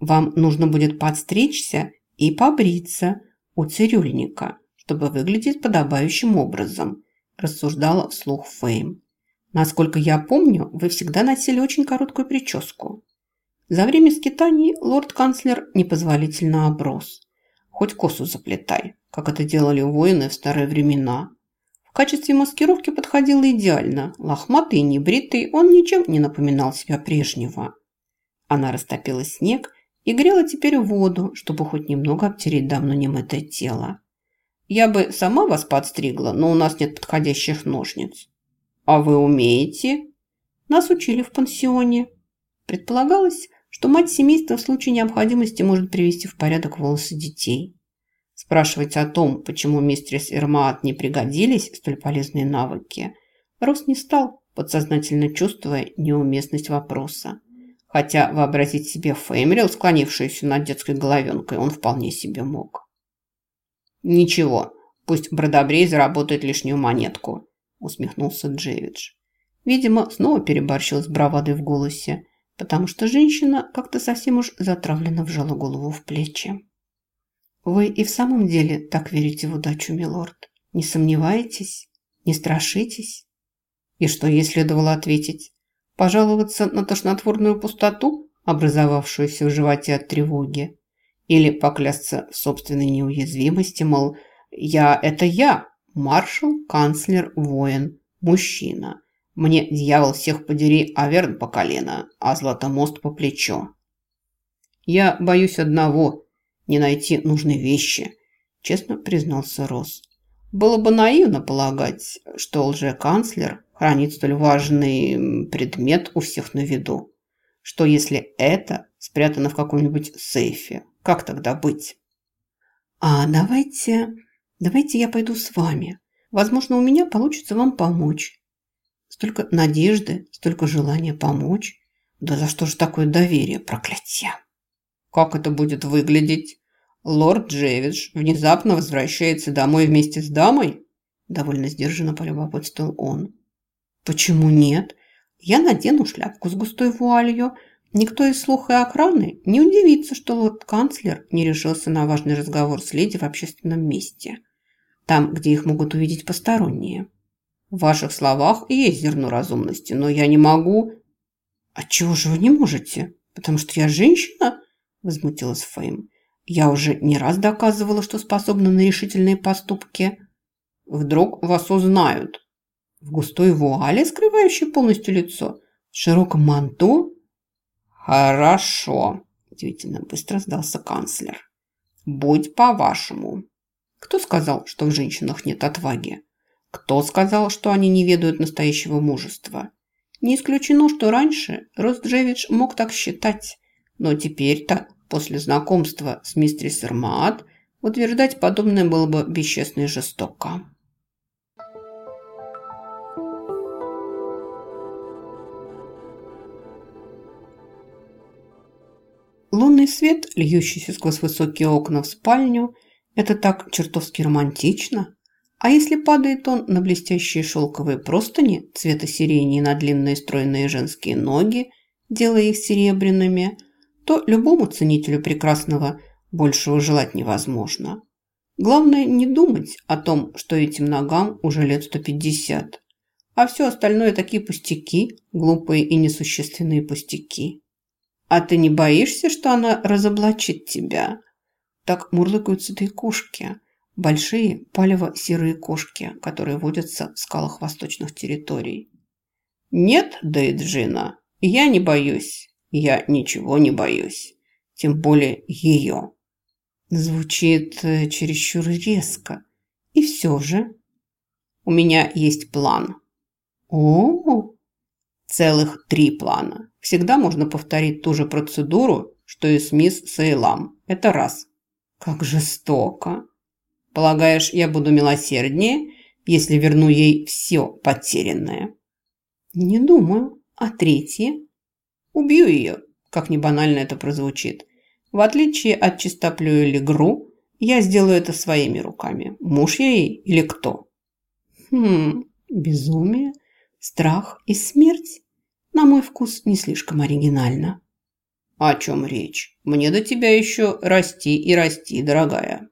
Вам нужно будет подстричься и побриться у цирюльника, чтобы выглядеть подобающим образом, рассуждала вслух Фейм. Насколько я помню, вы всегда носили очень короткую прическу. За время скитаний лорд-канцлер непозволительно оброс. Хоть косу заплетай, как это делали воины в старые времена. В качестве маскировки подходил идеально. Лохматый и небритый, он ничем не напоминал себя прежнего. Она растопила снег и грела теперь воду, чтобы хоть немного обтереть давно немытое тело. Я бы сама вас подстригла, но у нас нет подходящих ножниц. А вы умеете? Нас учили в пансионе. Предполагалось, что мать семейства в случае необходимости может привести в порядок волосы детей. Спрашивать о том, почему мистерис Эрмаат не пригодились столь полезные навыки, Рос не стал, подсознательно чувствуя неуместность вопроса. Хотя вообразить себе Феймрил, склонившуюся над детской головенкой, он вполне себе мог. «Ничего, пусть Бродобрей заработает лишнюю монетку», усмехнулся Джевидж. Видимо, снова переборщил с бравадой в голосе, потому что женщина как-то совсем уж затравленно вжала голову в плечи. «Вы и в самом деле так верите в удачу, милорд? Не сомневаетесь? Не страшитесь?» И что ей следовало ответить? Пожаловаться на тошнотворную пустоту, образовавшуюся в животе от тревоги? Или поклясться в собственной неуязвимости, мол, «Я – это я, маршал, канцлер, воин, мужчина. Мне, дьявол, всех подери, аверн по колено, а златомост по плечо. Я боюсь одного – не найти нужной вещи, честно признался Рос. Было бы наивно полагать, что лже-канцлер хранит столь важный предмет у всех на виду. Что если это спрятано в каком-нибудь сейфе? Как тогда быть? А давайте, давайте я пойду с вами. Возможно, у меня получится вам помочь. Столько надежды, столько желания помочь. Да за что же такое доверие, проклятие? Как это будет выглядеть? Лорд Джевидж внезапно возвращается домой вместе с дамой? Довольно сдержанно полюбопытствовал он. Почему нет? Я надену шляпку с густой вуалью. Никто из слуха и охраны не удивится, что лорд-канцлер не решился на важный разговор с леди в общественном месте. Там, где их могут увидеть посторонние. В ваших словах есть зерно разумности, но я не могу... А чего же вы не можете? Потому что я женщина? Возмутилась Фейм. Я уже не раз доказывала, что способна на решительные поступки. Вдруг вас узнают. В густой вуале, скрывающей полностью лицо, в широком манто. Хорошо, удивительно быстро сдался канцлер. Будь по-вашему. Кто сказал, что в женщинах нет отваги? Кто сказал, что они не ведают настоящего мужества? Не исключено, что раньше Ростджевич мог так считать, но теперь-то После знакомства с мистерис Эрмаат утверждать подобное было бы бесчестно и жестоко. Лунный свет, льющийся сквозь высокие окна в спальню, это так чертовски романтично. А если падает он на блестящие шелковые простыни цвета сирени на длинные стройные женские ноги, делая их серебряными – то любому ценителю прекрасного большего желать невозможно. Главное не думать о том, что этим ногам уже лет 150, а все остальное такие пустяки, глупые и несущественные пустяки. А ты не боишься, что она разоблачит тебя? Так мурлыкают сытые кошки, большие палево-серые кошки, которые водятся в скалах восточных территорий. Нет, Дейджина, я не боюсь. Я ничего не боюсь. Тем более ее. Звучит э, чересчур резко. И все же. У меня есть план. О, целых три плана. Всегда можно повторить ту же процедуру, что и с мисс Сейлам. Это раз. Как жестоко. Полагаешь, я буду милосерднее, если верну ей все потерянное? Не думаю. А третье? Убью ее, как не банально это прозвучит. В отличие от чистоплю или гру, я сделаю это своими руками. Муж я ей или кто? Хм, безумие, страх и смерть, на мой вкус, не слишком оригинально. О чем речь? Мне до тебя еще расти и расти, дорогая.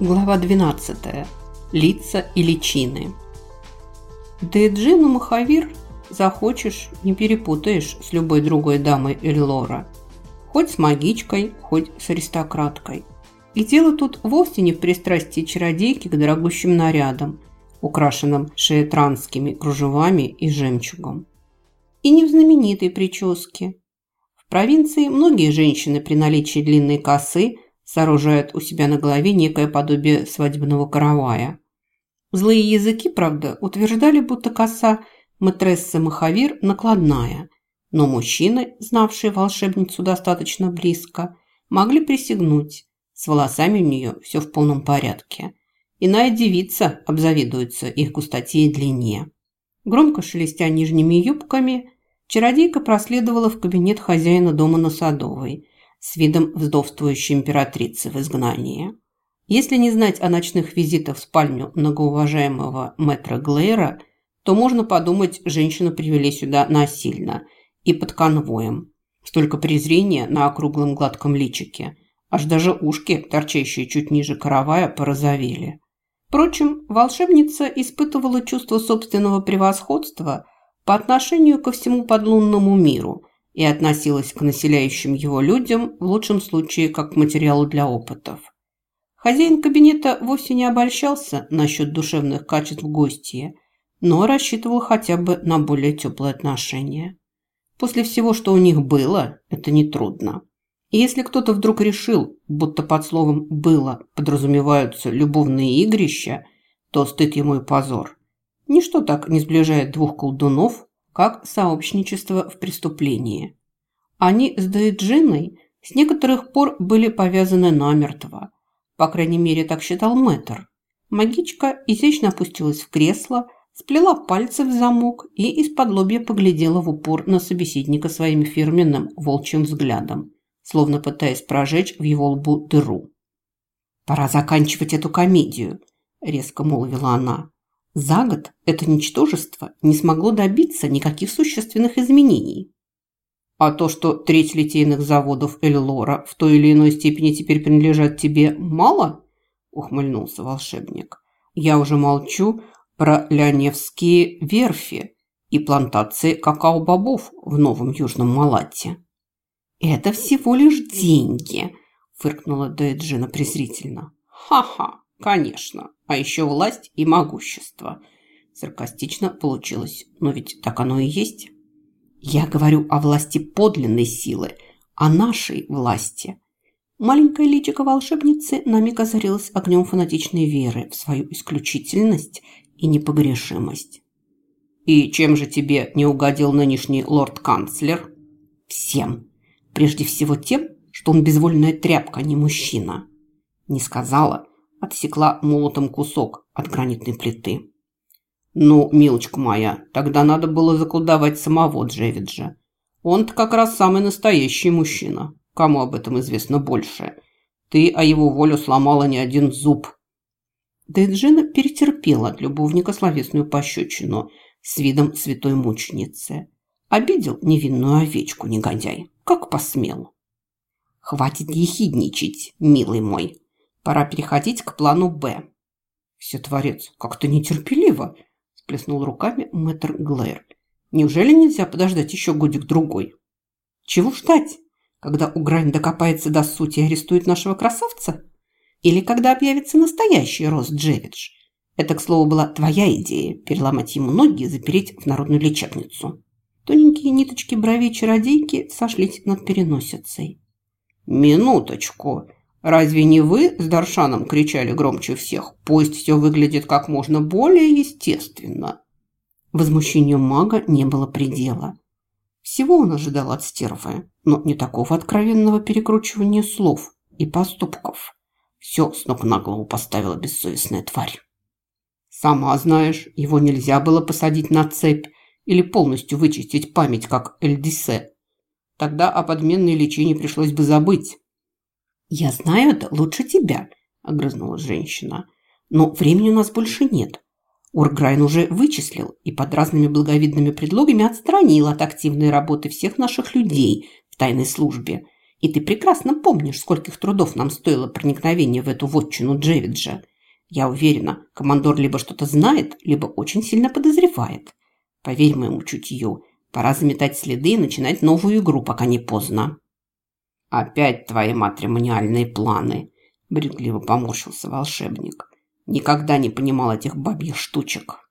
Глава 12. Лица и личины. Дейджину Махавир захочешь, не перепутаешь с любой другой дамой Эльлора. Хоть с магичкой, хоть с аристократкой. И дело тут вовсе не в пристрастии чародейки к дорогущим нарядам, украшенным шеетранскими кружевами и жемчугом. И не в знаменитой прическе. В провинции многие женщины при наличии длинной косы – сооружает у себя на голове некое подобие свадебного каравая. Злые языки, правда, утверждали, будто коса матрессы Махавир накладная, но мужчины, знавшие волшебницу достаточно близко, могли присягнуть, с волосами у нее все в полном порядке. Иная девица обзавидуется их густоте и длине. Громко шелестя нижними юбками, чародейка проследовала в кабинет хозяина дома на Садовой – с видом вздовствующей императрицы в изгнании. Если не знать о ночных визитах в спальню многоуважаемого мэтра Глейра, то можно подумать, женщину привели сюда насильно и под конвоем. Столько презрения на округлом гладком личике. Аж даже ушки, торчащие чуть ниже каравая, порозовели. Впрочем, волшебница испытывала чувство собственного превосходства по отношению ко всему подлунному миру – и относилась к населяющим его людям в лучшем случае как к материалу для опытов. Хозяин кабинета вовсе не обольщался насчет душевных качеств гостья, но рассчитывал хотя бы на более теплые отношения. После всего, что у них было, это нетрудно. И если кто-то вдруг решил, будто под словом «было» подразумеваются любовные игрища, то стыд ему и позор. Ничто так не сближает двух колдунов, как сообщничество в преступлении. Они с Дейджиной с некоторых пор были повязаны намертво. По крайней мере, так считал мэтр. Магичка изящно опустилась в кресло, сплела пальцы в замок и из-под лобья поглядела в упор на собеседника своим фирменным волчьим взглядом, словно пытаясь прожечь в его лбу дыру. «Пора заканчивать эту комедию», – резко молвила она. За год это ничтожество не смогло добиться никаких существенных изменений. А то, что треть литейных заводов Эльлора в той или иной степени теперь принадлежат тебе, мало? Ухмыльнулся волшебник. Я уже молчу про Леоневские верфи и плантации какао-бобов в Новом Южном Малатте. «Это всего лишь деньги», – фыркнула Дейджина презрительно. «Ха-ха, конечно, а еще власть и могущество. Саркастично получилось, но ведь так оно и есть. Я говорю о власти подлинной силы, о нашей власти. Маленькая личико волшебницы на миг озарилась огнем фанатичной веры в свою исключительность и непогрешимость. «И чем же тебе не угодил нынешний лорд-канцлер?» «Всем. Прежде всего тем, что он безвольная тряпка, а не мужчина». Не сказала, отсекла молотом кусок от гранитной плиты. «Ну, милочка моя, тогда надо было заколдовать самого Джевиджа. Он-то как раз самый настоящий мужчина. Кому об этом известно больше? Ты о его волю сломала не один зуб». Дейджина перетерпела от любовника словесную пощечину с видом святой мученицы. Обидел невинную овечку, негодяй. Как посмел. «Хватит ехидничать, милый мой», Пора переходить к плану «Б». «Все, творец, как-то нетерпеливо», – сплеснул руками мэтр Глэр. «Неужели нельзя подождать еще годик-другой?» «Чего ждать? Когда Угрань докопается до сути и арестует нашего красавца? Или когда объявится настоящий Рос Джевидж? Это, к слову, была твоя идея – переломать ему ноги и запереть в народную лечебницу». Тоненькие ниточки бровей чародейки сошлись над переносицей. «Минуточку!» Разве не вы с Даршаном кричали громче всех? Пусть все выглядит как можно более естественно. Возмущению мага не было предела. Всего он ожидал от стервы, но не такого откровенного перекручивания слов и поступков. Все с ног на голову поставила бессовестная тварь. Сама знаешь, его нельзя было посадить на цепь или полностью вычистить память, как Эльдисе. Тогда о подменной лечении пришлось бы забыть. «Я знаю это лучше тебя», – огрызнулась женщина. «Но времени у нас больше нет. Орграйн уже вычислил и под разными благовидными предлогами отстранил от активной работы всех наших людей в тайной службе. И ты прекрасно помнишь, скольких трудов нам стоило проникновение в эту вотчину Джевиджа. Я уверена, командор либо что-то знает, либо очень сильно подозревает. Поверь моему чутью, пора заметать следы и начинать новую игру, пока не поздно. «Опять твои матримониальные планы!» – брезгливо поморщился волшебник. «Никогда не понимал этих бабьих штучек».